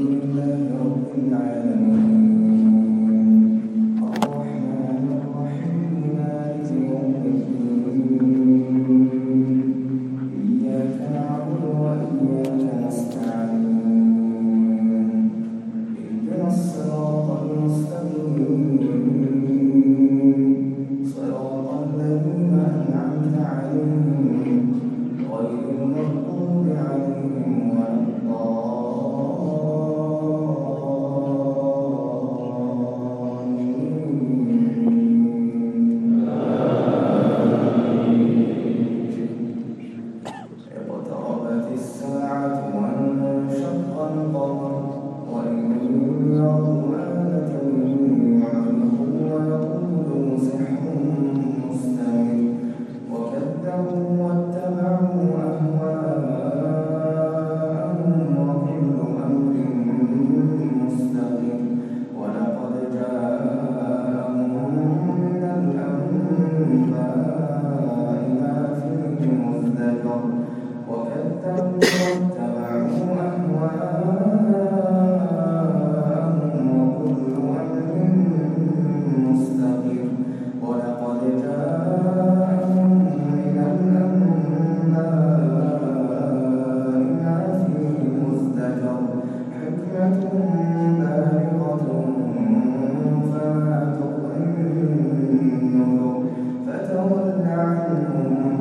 محتضر Amen.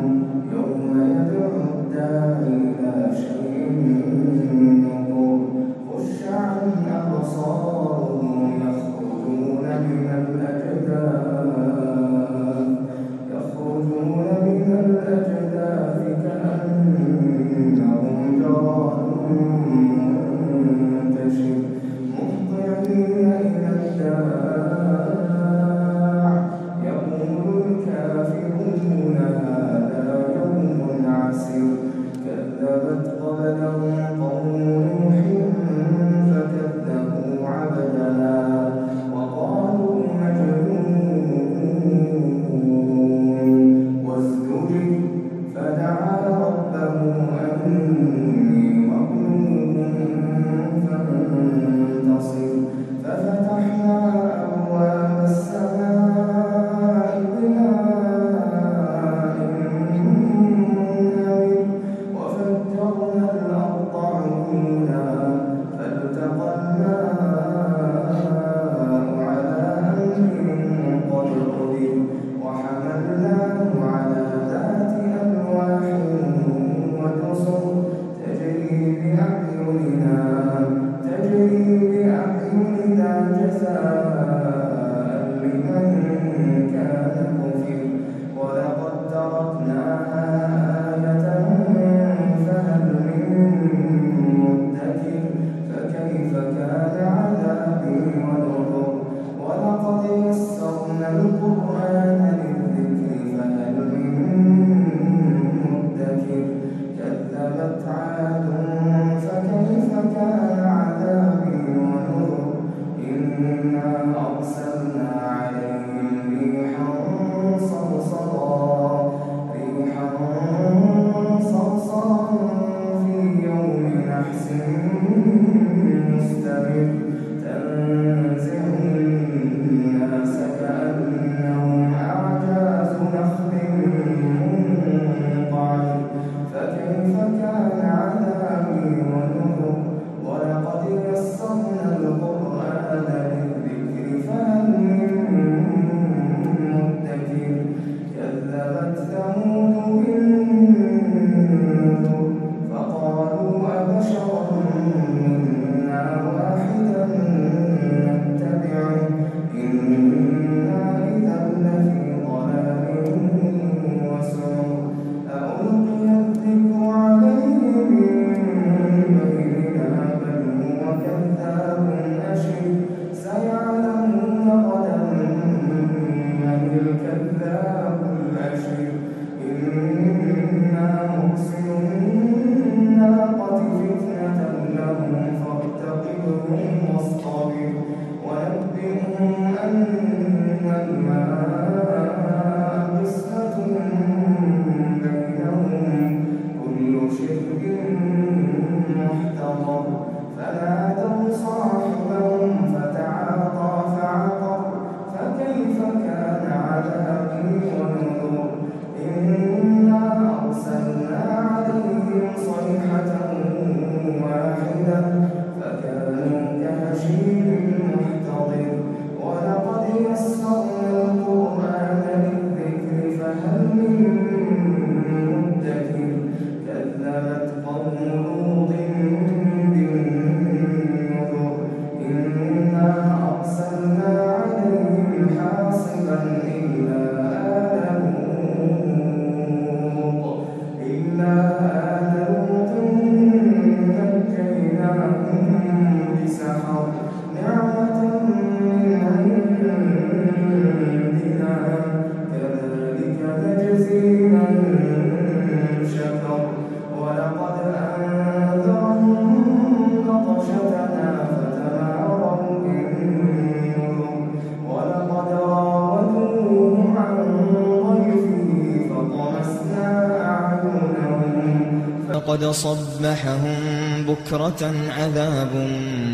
فصبحهم بكرة عذاب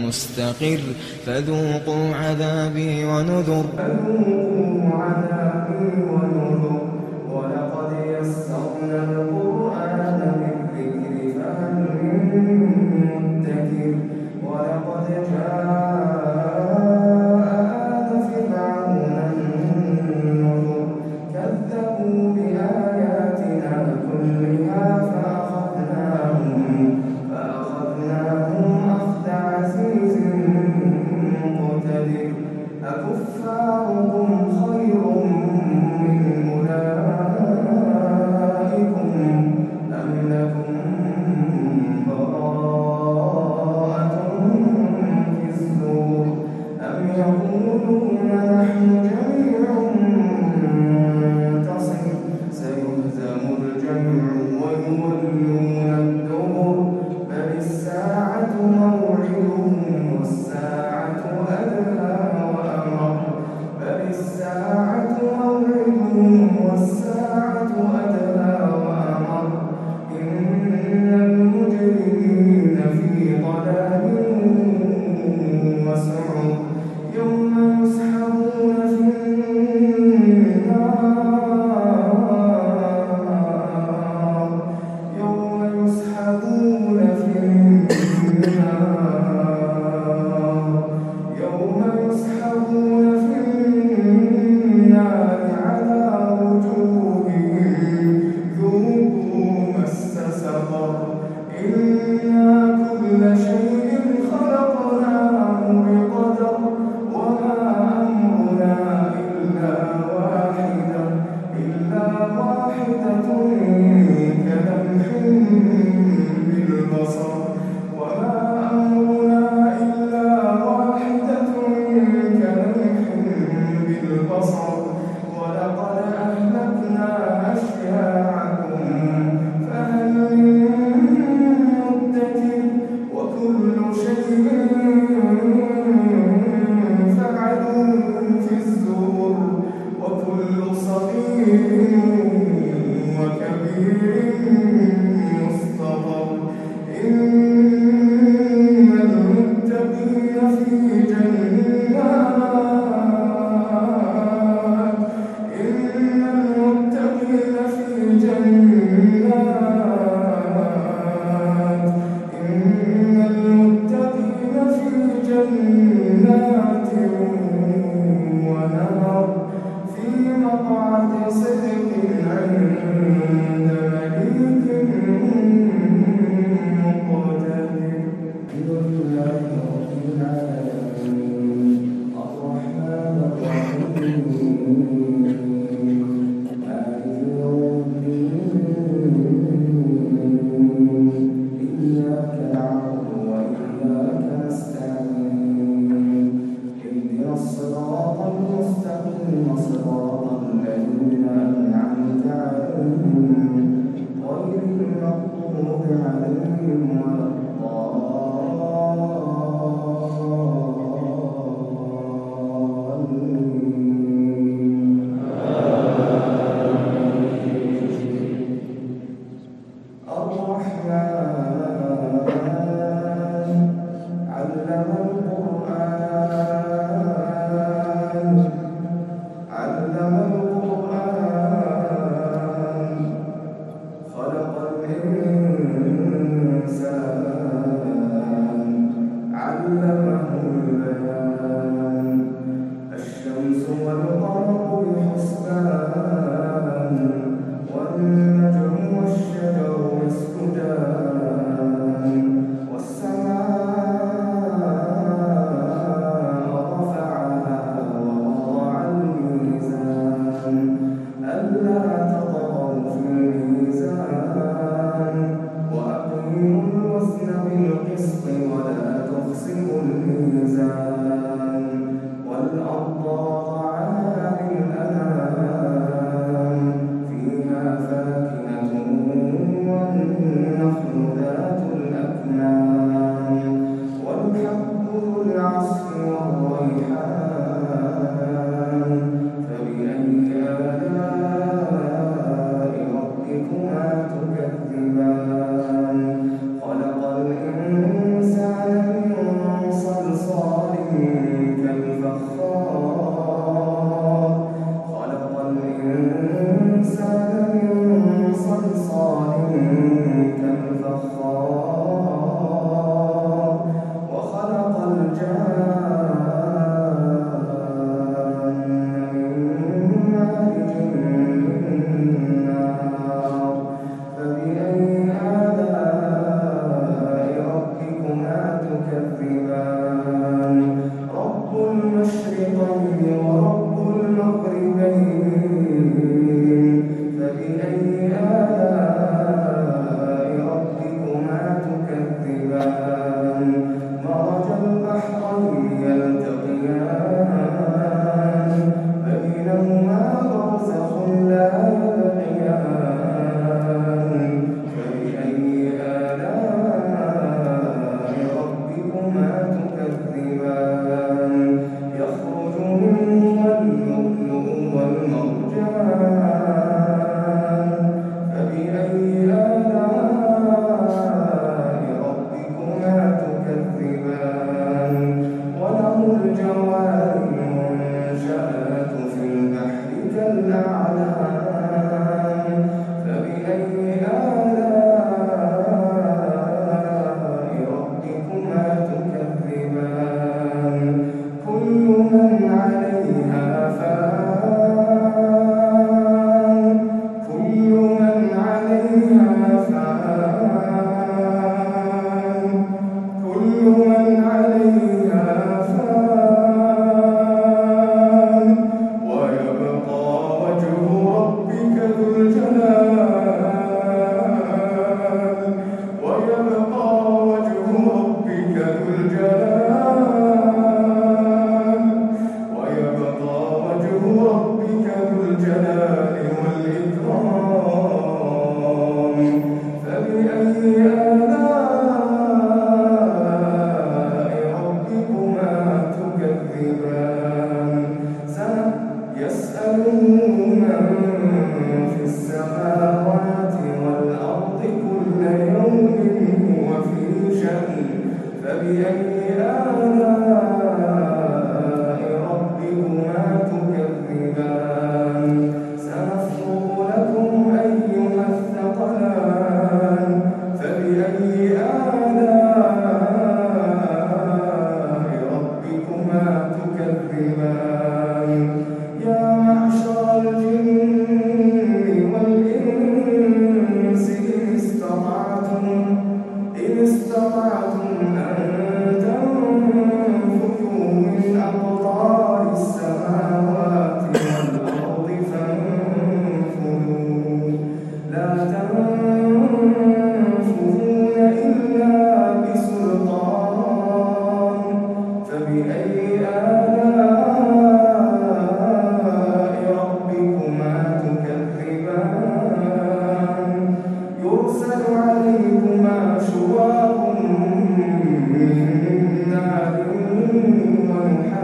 مستقر. فذوقوا عذابي ونذر. ولقد جاء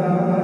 Baba.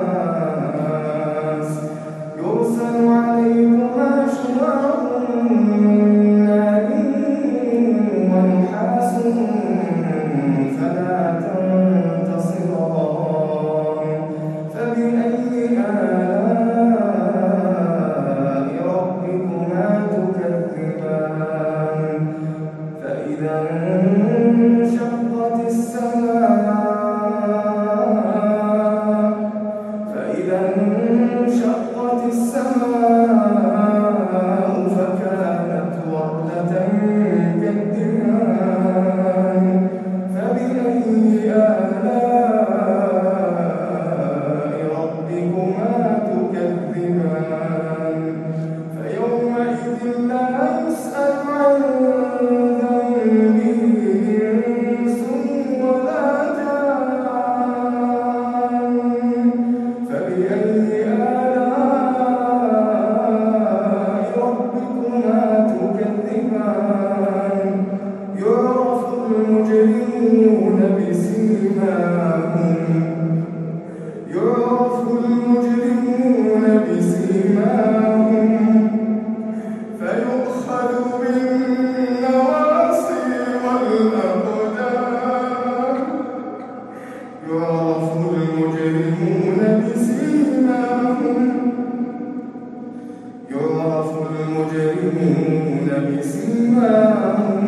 المجرمون بسيماهم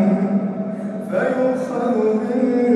فيؤخذ بالنواصي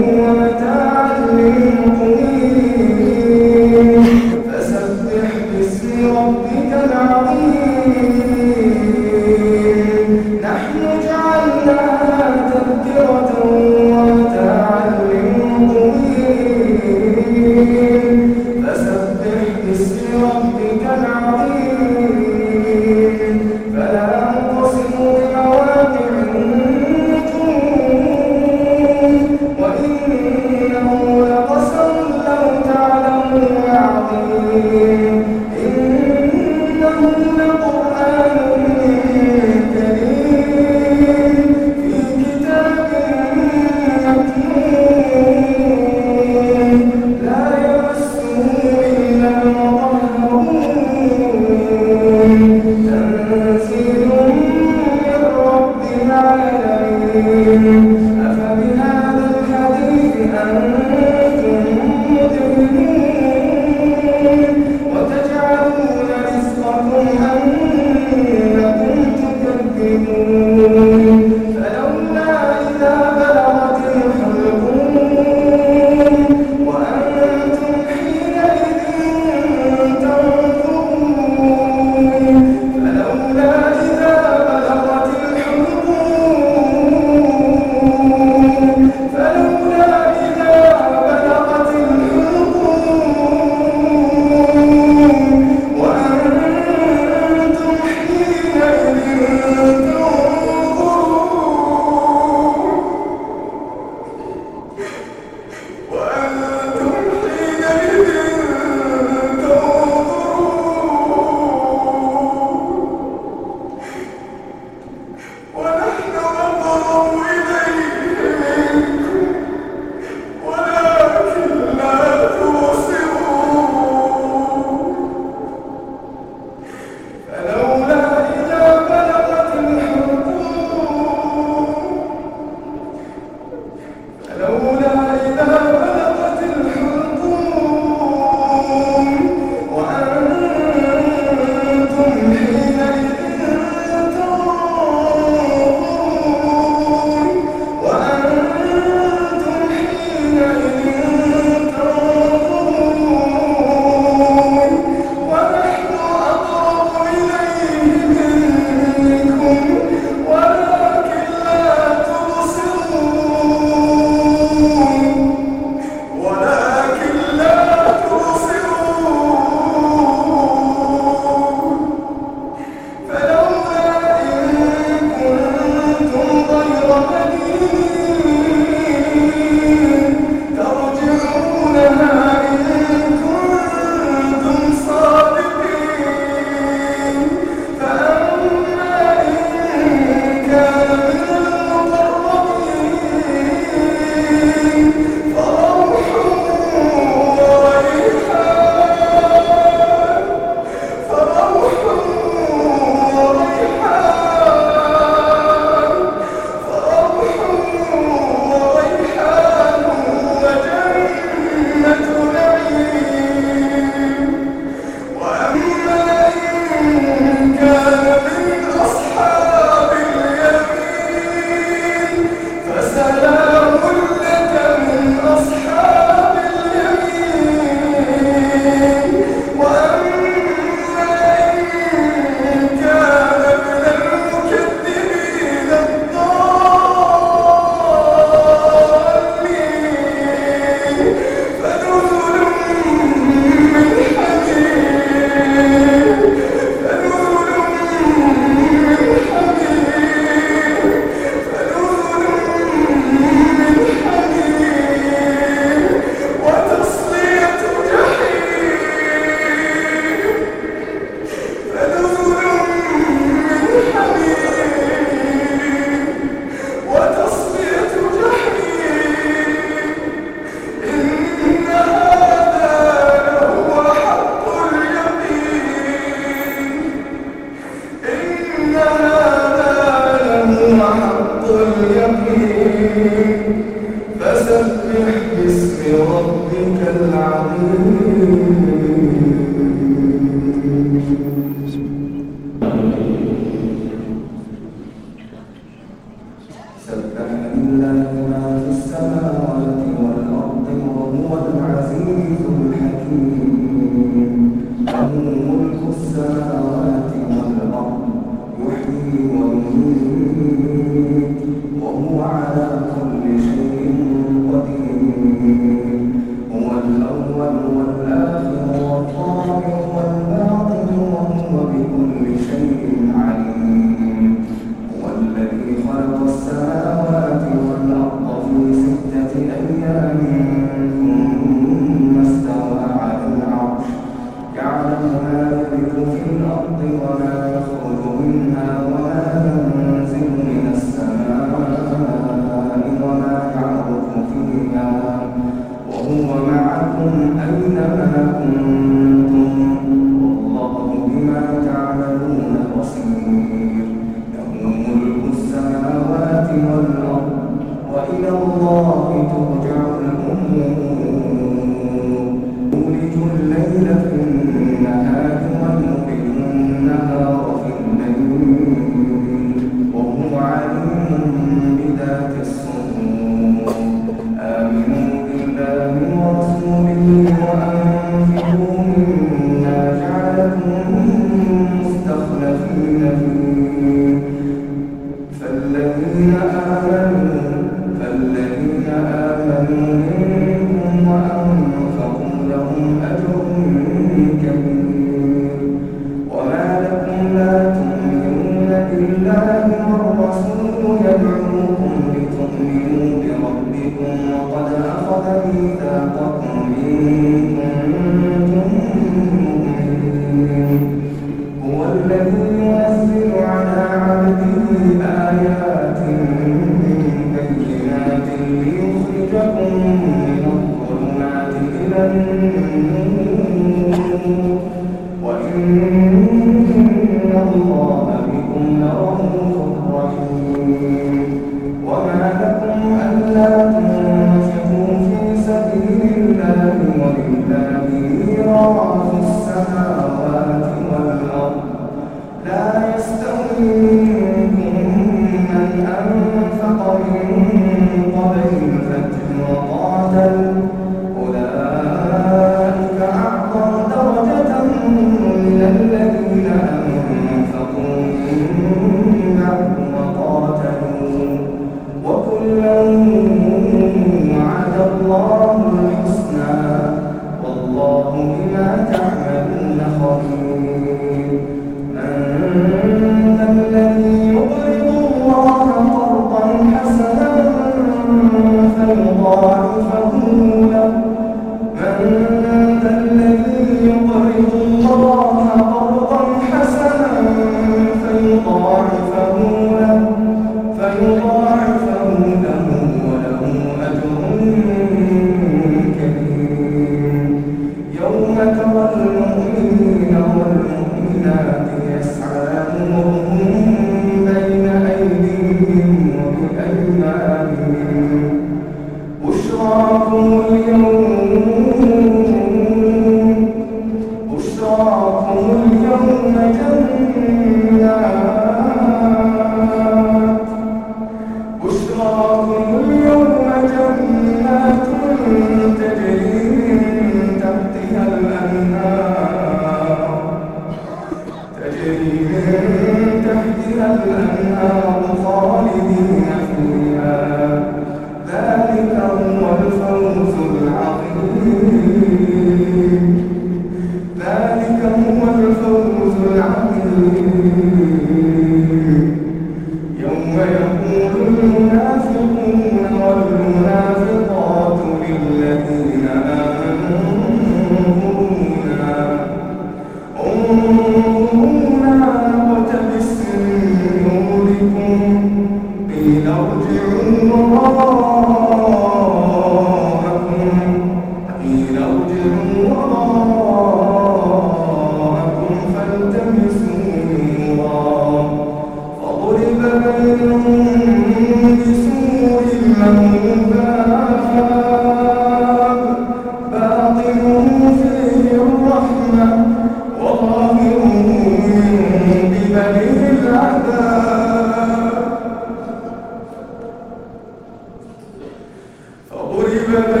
believer